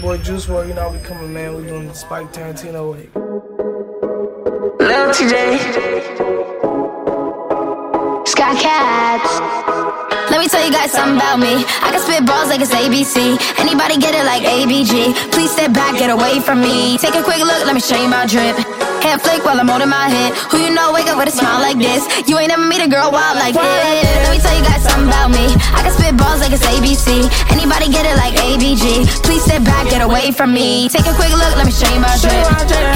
Juice WRLD, you know we coming, man. We doing Spike Tarantino way. TJ. Sky Cats. Let me tell you guys something about me. I can spit balls like it's ABC. Anybody get it like ABG? Please step back, get away from me. Take a quick look, let me show you my drip. Hair flick while I'm holding my head. Who you know, wake up with a smile like this. You ain't never meet a girl wild like this. Let me tell you guys something about me. I can spit balls like it's ABC. Anybody get it get away from me. Take a quick look, let me show you my drip.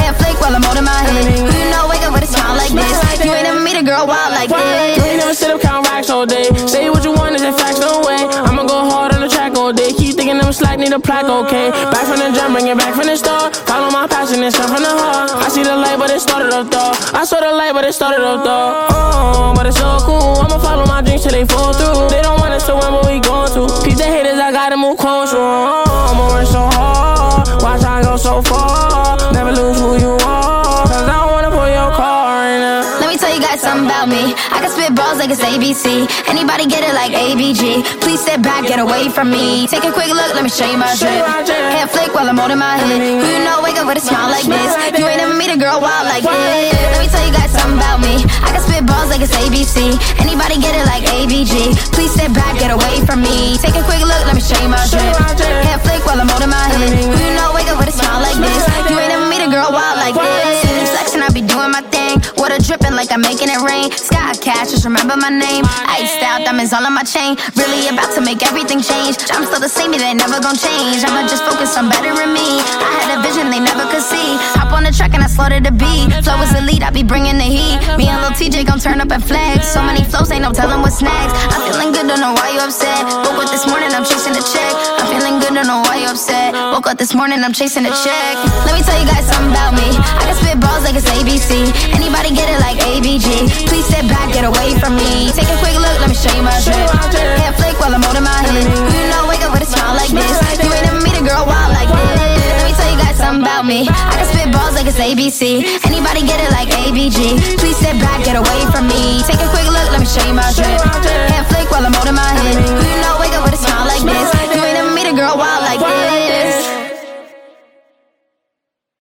Hair flick while I'm holding my head. You know, wake up with a smile like this. You ain't never meet a girl wild like this. You ain't never sit up count racks all day. Say what you want, is in facts, no way. I'ma go hard on the track all day. Keep thinking I'm slack, need a plaque, okay. Back from the jump, bring it back from the start. Follow my passion, it's from the heart. I see the light, but it started up though. I saw the light, but it started up though. Oh, but it's so cool. I'ma follow my dreams till they fall through. They don't want us to win, but we going to. Keep the haters, I gotta move closer. Uh-uh. Go so far. Never lose who you are. Cause I wanna pull your car now. Let me tell you guys something about me. I can spit balls like it's ABC. Anybody get it like ABG? Please step back, get away from me. Take a quick look, let me show you my drip. Hair flick while I'm holding my head. Who you know, wake up with a smile like this. You ain't never meet a girl wild like this. Let me tell you guys something about me. I can spit balls like it's ABC. Anybody get it like ABG? Please step back, get away from me. Take a quick look, let me show you my drip. Hair flick while I'm holding my head. Like this. Flexing, I be doing my thing. Water dripping like I'm making it rain. Sky cash, just remember my name. Iced out, diamonds all on my chain. Really about to make everything change. I'm still the same, it ain't never gonna change. I'ma just focus on bettering me. I had a vision they never could see. Hop on the track and I slaughtered the beat. Flow is elite, I be bringing the heat. Me and Lil TJ gon' turn up and flex. So many flows, ain't no telling what's next. I'm feeling good, don't know why you upset. Woke up this morning, I'm chasing a check. I'm feeling good, don't know why you upset. Woke up this morning, I'm chasing a check. Let me tell you guys something about me. Me. Take a quick look, let me show you my drip. Hair flick while I'm holding my head. You know, wake up with a smile like this. You ain't never meet a girl wild like this. Let me tell you guys something about me. I can spit balls like it's ABC. Anybody get it like ABG? Please step back, get away from me. Take a quick look,